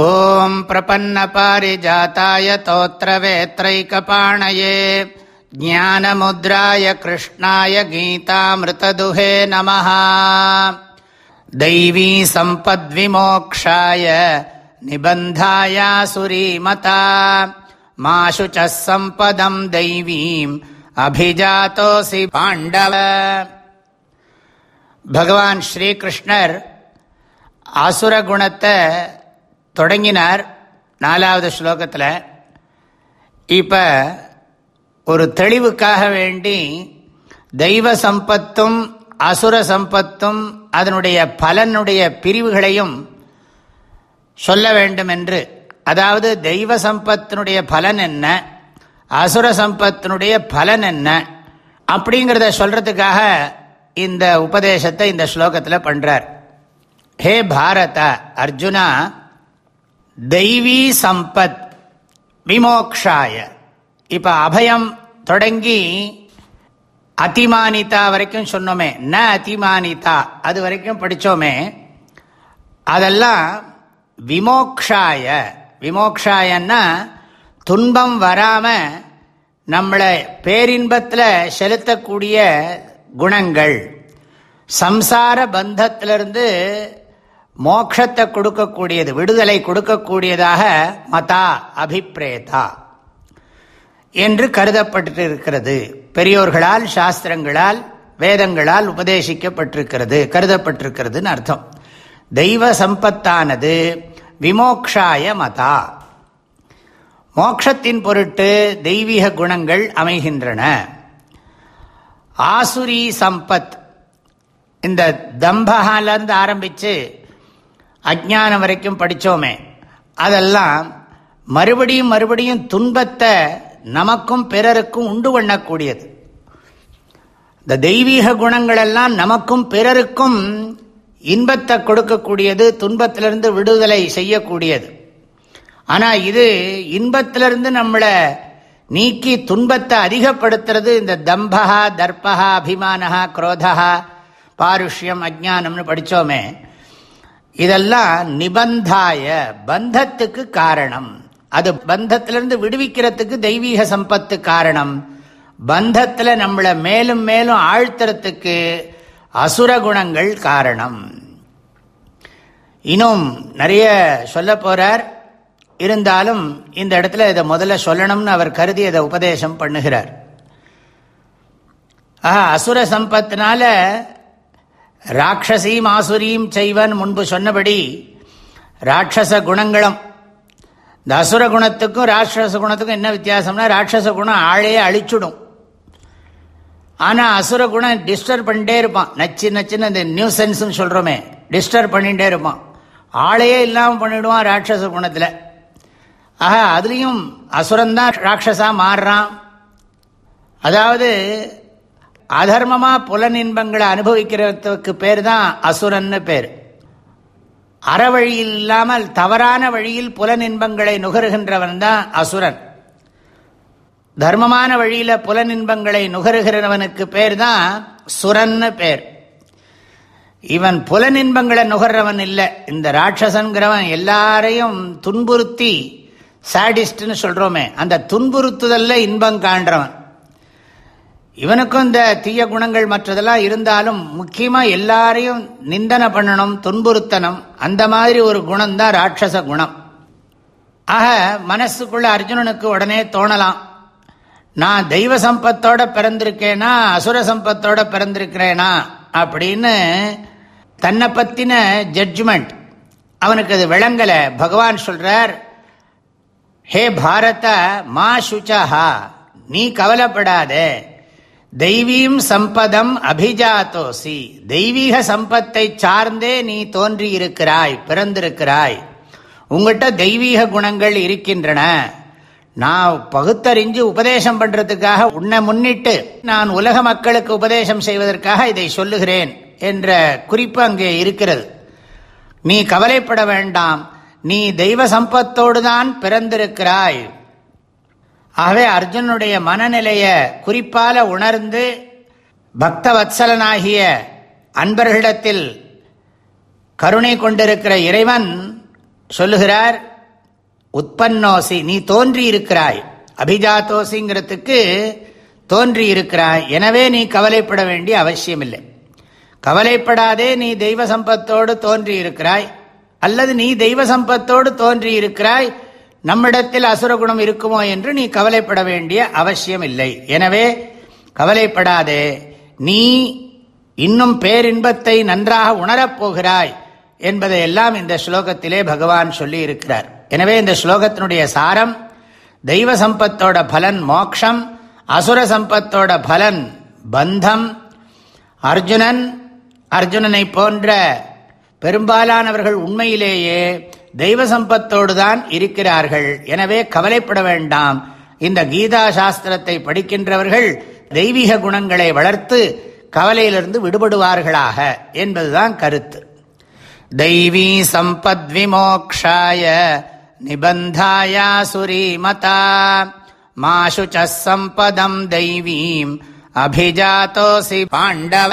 ॐ प्रपन्नपारिजाताय तोत्रवेत्रैकपाणये ज्ञानमुद्राय कृष्णाय गीतामृतदुहे नमः दैवी सम्पद्विमोक्षाय निबन्धायासुरीमता मा शुचः सम्पदम् दैवीम् अभिजातोऽसि पाण्डव भगवान् श्रीकृष्णर् आसुरगुणत தொடங்கினார் நாலாவது ஸ்லோகத்தில். இப்போ ஒரு தெளிவுக்காக வேண்டி தெய்வ சம்பத்தும் அசுர சம்பத்தும் அதனுடைய பலனுடைய பிரிவுகளையும் சொல்ல வேண்டும் என்று அதாவது தெய்வ சம்பத்தினுடைய பலன் என்ன? அசுர சம்பத்தினுடைய பலன் என்ன? அப்படிங்கிறத சொல்றதுக்காக இந்த உபதேசத்தை இந்த ஸ்லோகத்தில் பண்றார். ஹே பாரத அர்ஜுனா தெய்வீ சம்பத் விமோக்ஷாய. இப்போ அபயம் தொடங்கி அதிமானிதா வரைக்கும் சொன்னோமே ந அதிமானிதா அது வரைக்கும் படித்தோமே அதெல்லாம் விமோக்ஷாய. விமோக்ஷாயன்னா துன்பம் வராமல் நம்மளை பேரின்பத்தில் செலுத்தக்கூடிய குணங்கள். சம்சார பந்தத்திலிருந்து மோட்சத்தை கொடுக்கக்கூடியது விடுதலை கொடுக்கக்கூடியதாக மதா அபிப்ரேதா என்று கருதப்பட்டு இருக்கிறது பெரியோர்களால் சாஸ்திரங்களால் வேதங்களால் உபதேசிக்கப்பட்டிருக்கிறது கருதப்பட்டிருக்கிறதுன்னு அர்த்தம். தெய்வ சம்பத்தானது விமோக்ஷாய மதா. மோக்ஷத்தின் பொருட்டு தெய்வீக குணங்கள் அமைகின்றன. ஆசுரி சம்பத் இந்த தம்பகாலேருந்து ஆரம்பித்து அஜானம் வரைக்கும் படித்தோமே அதெல்லாம் மறுபடியும் மறுபடியும் துன்பத்தை நமக்கும் பிறருக்கும் உண்டு பண்ணக்கூடியது. இந்த தெய்வீக குணங்கள் எல்லாம் நமக்கும் பிறருக்கும் இன்பத்தை கொடுக்கக்கூடியது துன்பத்திலிருந்து விடுதலை செய்யக்கூடியது. ஆனால் இது இன்பத்திலிருந்து நம்மளை நீக்கி துன்பத்தை அதிகப்படுத்துறது இந்த தம்பகா தர்பகா அபிமானகா குரோதகா பாருஷ்யம் அஜானம்னு படித்தோமே இதெல்லாம் நிபந்தாய பந்தத்துக்கு காரணம். அது பந்தத்திலிருந்து விடுவிக்கிறதுக்கு தெய்வீக சம்பத்து காரணம். பந்தத்தில் நம்மளை மேலும் மேலும் ஆழ்த்துறதுக்கு அசுர குணங்கள் காரணம். இன்னும் நிறைய சொல்ல போறார். இருந்தாலும் இந்த இடத்துல இதை முதல்ல சொல்லணும்னு அவர் கருதி இதை உபதேசம் பண்ணுகிறார். ஆஹா அசுர சம்பத்தினால ராட்சசீம் ஆசுரீம் செய்வன் முன்பு சொன்னபடி ராட்சச குணங்களும் இந்த அசுர குணத்துக்கும் ராட்சச குணத்துக்கும் என்ன வித்தியாசம்னா ராட்சச குணம் ஆளையே அழிச்சுடும். ஆனால் அசுர குணம் டிஸ்டர்ப் பண்ணிட்டே இருப்பான். நச்சு நச்சுன்னு இந்த நியூ சென்ஸ்னு சொல்கிறோமே டிஸ்டர்ப் பண்ணிகிட்டே இருப்பான். ஆளையே இல்லாமல் பண்ணிவிடுவான் ராட்சச குணத்தில். ஆக அதுலேயும் அசுரந்தான் ராட்சஸாக மாறுறான். அதாவது அதர்மமாக புலன் இன்பங்களை அனுபவிக்கிறதுக்கு பேர் தான் அசுரன்னு பேர். அறவழியில் இல்லாமல் தவறான வழியில் புலன் இன்பங்களை நுகருகின்றவன் தான் அசுரன். தர்மமான வழியில் புலன் இன்பங்களை நுகருகிறவனுக்கு பேர் தான் சுரன்னு பேர். இவன் புலன் இன்பங்களை நுகர்றவன் இல்லை. இந்த ராட்சசன்கிறவன் எல்லாரையும் துன்புறுத்தி சாடிஸ்ட்னு சொல்கிறோமே அந்த துன்புறுத்துதல்ல இன்பம் காண்றவன். இவனுக்கும் இந்த தீய குணங்கள் மற்றதெல்லாம் இருந்தாலும் முக்கியமாக எல்லாரையும் நிந்தனை பண்ணணும் துன்புறுத்தணும். அந்த மாதிரி ஒரு குணம் தான் ராட்சச குணம். ஆக மனசுக்குள்ள அர்ஜுனனுக்கு உடனே தோணலாம். நான் தெய்வ சம்பத்தோட பிறந்திருக்கேனா அசுர சம்பத்தோட பிறந்திருக்கிறேனா அப்படின்னு தன்னை பற்றின ஜட்ஜ்மெண்ட் அவனுக்கு அது விளங்கலை. பகவான் சொல்றார் ஹே பாரத மா சுச்சஹா நீ கவலைப்படாதே. தெய்வீம் சம்பதம் அபிஜாத்தோசி. தெய்வீக சம்பத்தை சார்ந்தே நீ தோன்றியிருக்கிறாய் பிறந்திருக்கிறாய். உங்கள்கிட்ட தெய்வீக குணங்கள் இருக்கின்றன. நான் பகுத்தறிஞ்சு உபதேசம் பண்றதுக்காக உன்னை முன்னிட்டு நான் உலக மக்களுக்கு உபதேசம் செய்வதற்காக இதை சொல்லுகிறேன் என்ற குறிப்பு அங்கே இருக்கிறது. நீ கவலைப்பட வேண்டாம். நீ தெய்வ சம்பத்தோடு தான் பிறந்திருக்கிறாய். ஆகவே அர்ஜுனுடைய மனநிலைய குறிப்பால உணர்ந்து பக்தவத்சலனாகிய அன்பர்களிடத்தில் கருணை கொண்டிருக்கிற இறைவன் சொல்லுகிறார் உற்பன்னோசி நீ தோன்றி இருக்கிறாய் அபிஜாத்தோசிங்கிறதுக்கு தோன்றி இருக்கிறாய் எனவே நீ கவலைப்பட வேண்டிய அவசியமில்லை. கவலைப்படாதே நீ தெய்வ சம்பத்தோடு தோன்றி இருக்கிறாய் அல்லது நீ தெய்வ சம்பத்தோடு தோன்றி இருக்கிறாய் நம்மிடத்தில் அசுரகுணம் இருக்குமோ என்று நீ கவலைப்பட வேண்டிய அவசியம் இல்லை எனவே கவலைப்படாதே. நீ இன்னும் பேரின்பத்தை நன்றாக உணரப் போகிறாய் என்பதையெல்லாம் இந்த ஸ்லோகத்திலே பகவான் சொல்லி இருக்கிறார் எனவே இந்த ஸ்லோகத்தினுடைய சாரம் தெய்வ சம்பத்தோட பலன் மோக்ஷம் அசுர சம்பத்தோட பலன் பந்தம் அர்ஜுனன் அர்ஜுனனை போன்ற பெரும்பாலானவர்கள் உண்மையிலேயே தெய்வ சம்பத்தோடு தான் இருக்கிறார்கள். எனவே கவலைப்பட வேண்டாம். இந்த கீதா சாஸ்திரத்தை படிக்கின்றவர்கள் தெய்வீக குணங்களை வளர்த்து கவலையிலிருந்து விடுபடுவார்களாக என்பதுதான் கருத்து. தெய்வீ சம்பத் விமோக்ஷாய நிபந்தாயாசுரீமதா மாசுச்ச சம்பதம் தெய்வீம் அபிஜாத்தோசி பாண்டவ.